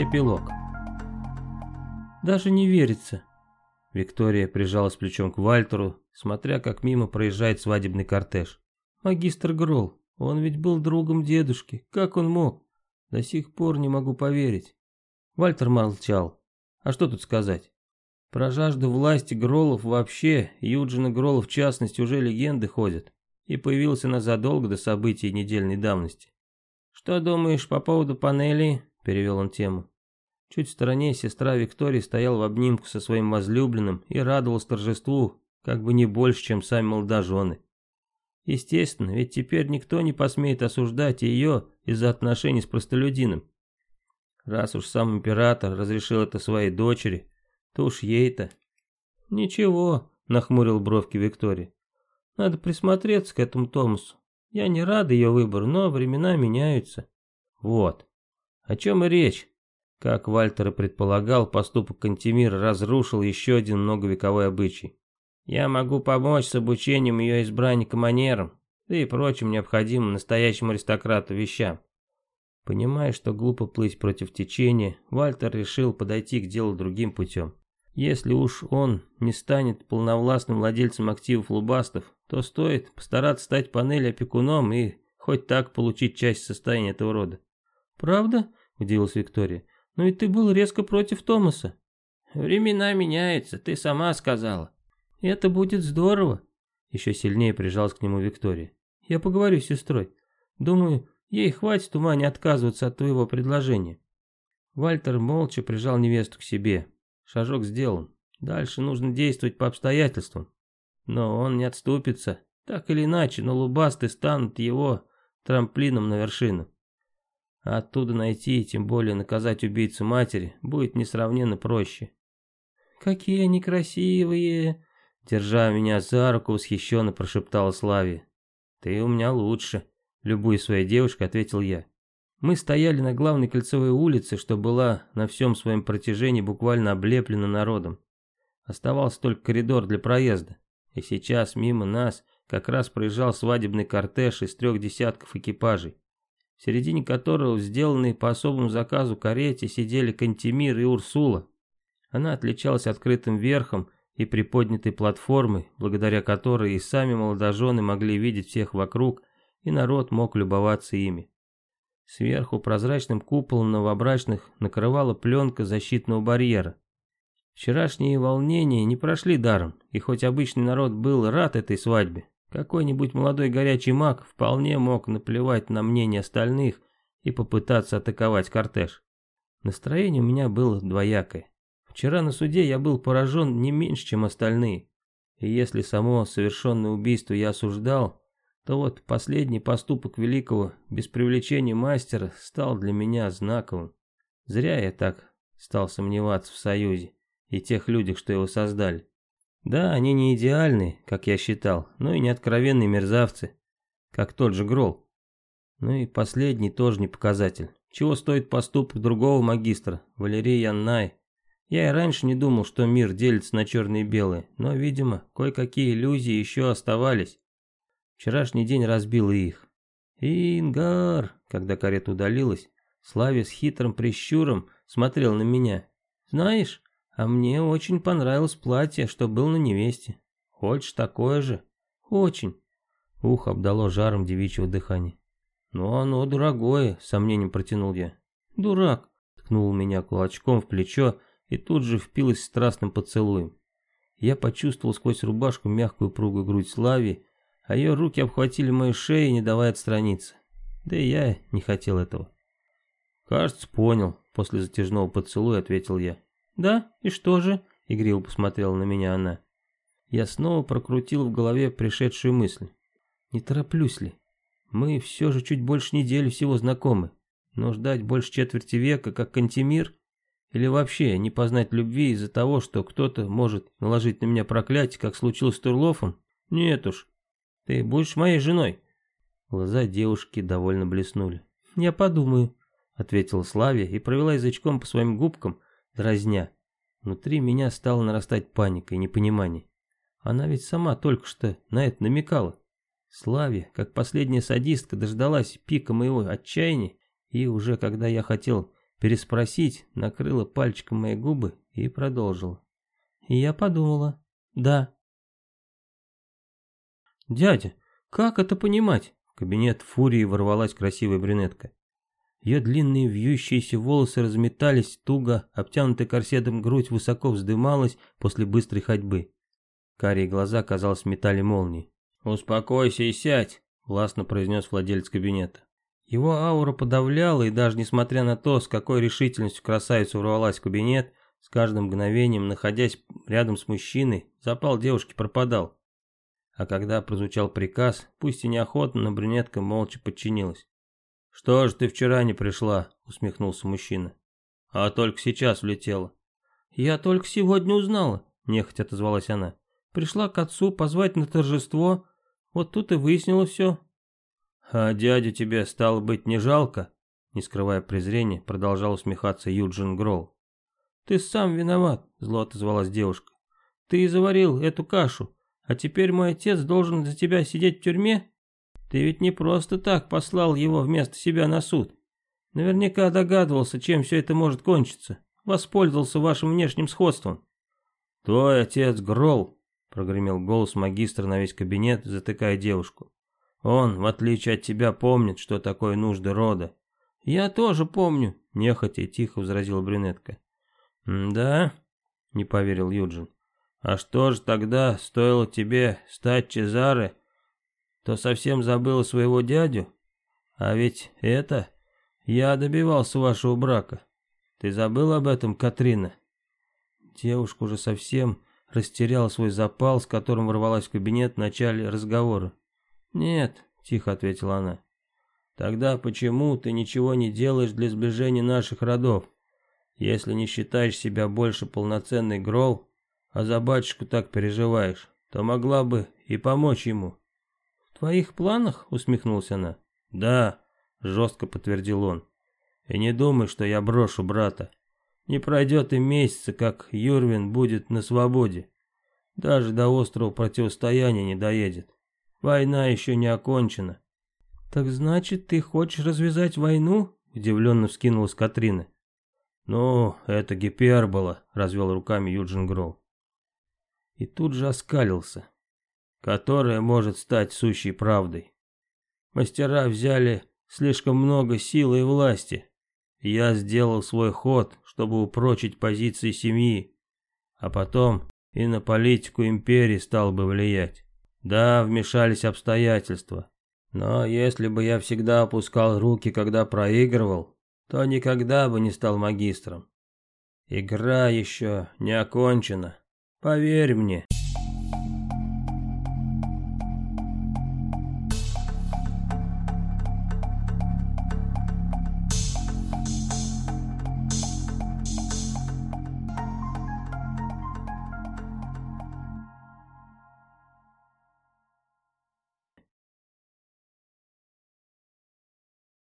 Эпилог. Даже не верится. Виктория прижалась плечом к Вальтеру, смотря как мимо проезжает свадебный кортеж. Магистр Гролл, он ведь был другом дедушки. Как он мог? До сих пор не могу поверить. Вальтер молчал. А что тут сказать? Про жажду власти Гролов вообще, Юджина Гролов в частности, уже легенды ходят. И появился она задолго до событий недельной давности. «Что думаешь по поводу панели?» – перевел он тему. Чуть в стороне сестра Виктории стояла в обнимку со своим возлюбленным и радовалась торжеству, как бы не больше, чем сами молодожены. Естественно, ведь теперь никто не посмеет осуждать ее из-за отношений с простолюдином. Раз уж сам император разрешил это своей дочери, то уж ей-то. Ничего, нахмурил бровки Виктория. Надо присмотреться к этому Томасу. Я не рад ее выбору, но времена меняются. Вот. О чем и речь. Как Вальтер и предполагал, поступок Кантемира разрушил еще один многовековой обычай. Я могу помочь с обучением ее избранника манерам, да и прочим необходимым настоящему аристократу вещам. Понимая, что глупо плыть против течения, Вальтер решил подойти к делу другим путем. Если уж он не станет полновластным владельцем активов Лубастов, то стоит постараться стать панели опекуном и хоть так получить часть состояния этого рода. «Правда?» – удивилась Виктория. Ну и ты был резко против Томаса. Времена меняются, ты сама сказала. Это будет здорово. Еще сильнее прижалась к нему Виктория. Я поговорю с сестрой. Думаю, ей хватит ума не отказываться от твоего предложения. Вальтер молча прижал невесту к себе. Шажок сделан. Дальше нужно действовать по обстоятельствам. Но он не отступится. Так или иначе, но лубасты станут его трамплином на вершину. А оттуда найти, тем более наказать убийцу матери, будет несравненно проще. «Какие они красивые!» Держа меня за руку, восхищенно прошептала Славия. «Ты у меня лучше», — любую своей девушкой ответил я. Мы стояли на главной кольцевой улице, что была на всем своем протяжении буквально облеплена народом. Оставался только коридор для проезда. И сейчас мимо нас как раз проезжал свадебный кортеж из трех десятков экипажей в середине которого в сделанной по особому заказу карете сидели Кантемир и Урсула. Она отличалась открытым верхом и приподнятой платформой, благодаря которой и сами молодожены могли видеть всех вокруг, и народ мог любоваться ими. Сверху прозрачным куполом новобрачных накрывала пленка защитного барьера. Вчерашние волнения не прошли даром, и хоть обычный народ был рад этой свадьбе, какой-нибудь молодой горячий маг вполне мог наплевать на мнение остальных и попытаться атаковать кортеж. Настроение у меня было двоякое. Вчера на суде я был поражен не меньше, чем остальные. И если само совершенное убийство я осуждал, то вот последний поступок великого без привлечения мастера стал для меня знаковым. Зря я так стал сомневаться в союзе и тех людях, что его создали. Да, они не идеальны, как я считал, но и не откровенные мерзавцы, как тот же Грол. Ну и последний тоже не показатель. Чего стоит поступок другого магистра, Валерия Яннай. Я и раньше не думал, что мир делится на черные и белые, но, видимо, кое-какие иллюзии еще оставались. Вчерашний день разбил их. «Ингар!» Когда карета удалилась, Славе с хитрым прищуром смотрел на меня. «Знаешь, а мне очень понравилось платье, что было на невесте. Хочешь такое же? Очень. Ухо обдало жаром девичьего дыхания. Ну оно дорогое, сомнением протянул я. Дурак, ткнул меня кулачком в плечо и тут же впилась страстным поцелуем. Я почувствовал сквозь рубашку мягкую пругую грудь Слави, а ее руки обхватили мою шею, не давая отстраниться. Да и я не хотел этого. Кажется, понял, после затяжного поцелуя ответил я. «Да, и что же?» — игриво посмотрела на меня она. Я снова прокрутил в голове пришедшую мысль. Не тороплюсь ли? Мы все же чуть больше недели всего знакомы. Но ждать больше четверти века, как Кантемир? Или вообще не познать любви из-за того, что кто-то может наложить на меня проклятие, как случилось с Турлофом? Нет уж. Ты будешь моей женой. Глаза девушки довольно блеснули. «Я подумаю», — ответила Славия и провела язычком по своим губкам, дразня. Внутри меня стала нарастать паника и непонимание. Она ведь сама только что на это намекала. Славе, как последняя садистка, дождалась пика моего отчаяния, и уже когда я хотел переспросить, накрыла пальчиком мои губы и продолжила. И я подумала, да. «Дядя, как это понимать?» В кабинет фурии ворвалась красивая брюнетка. Ее длинные вьющиеся волосы разметались туго, обтянутая корсетом грудь высоко вздымалась после быстрой ходьбы. Карие глаза, казалось, метали молнии. «Успокойся и сядь», — властно произнес владелец кабинета. Его аура подавляла, и даже несмотря на то, с какой решительностью красавица ворвалась в кабинет, с каждым мгновением, находясь рядом с мужчиной, запал девушки пропадал. А когда прозвучал приказ, пусть и неохотно, но брюнетка молча подчинилась. «Что же ты вчера не пришла?» — усмехнулся мужчина. «А только сейчас влетела». «Я только сегодня узнала», — нехотя отозвалась она. «Пришла к отцу позвать на торжество, вот тут и выяснила все». «А дядю тебе, стало быть, не жалко?» Не скрывая презрения, продолжал усмехаться Юджин Гролл. «Ты сам виноват», — зло отозвалась девушка. «Ты и заварил эту кашу, а теперь мой отец должен за тебя сидеть в тюрьме? Ты ведь не просто так послал его вместо себя на суд. Наверняка догадывался, чем все это может кончиться. Воспользовался вашим внешним сходством. Твой отец Грол, прогремел голос магистра на весь кабинет, затыкая девушку. Он, в отличие от тебя, помнит, что такое нужды рода. Я тоже помню, нехотя и тихо возразила брюнетка. «Да?» — не поверил Юджин. «А что же тогда стоило тебе стать Чезаре то совсем забыла своего дядю? А ведь это... Я добивался вашего брака. Ты забыл об этом, Катрина?» Девушка уже совсем растеряла свой запал, с которым ворвалась в кабинет в начале разговора. «Нет», — тихо ответила она. «Тогда почему ты ничего не делаешь для сближения наших родов? Если не считаешь себя больше полноценный Грол, а за батюшку так переживаешь, то могла бы и помочь ему твоих планах?» — усмехнулась она. «Да», — жестко подтвердил он. «И не думай, что я брошу брата. Не пройдет и месяца, как Юрвин будет на свободе. Даже до острого противостояния не доедет. Война еще не окончена». «Так значит, ты хочешь развязать войну?» — удивленно вскинулась Катрина. «Ну, это гипербола», — развел руками Юджин Гроу. И тут же оскалился которая может стать сущей правдой. Мастера взяли слишком много силы и власти. Я сделал свой ход, чтобы упрочить позиции семьи, а потом и на политику империи стал бы влиять. Да, вмешались обстоятельства. Но если бы я всегда опускал руки, когда проигрывал, то никогда бы не стал магистром. Игра еще не окончена. Поверь мне.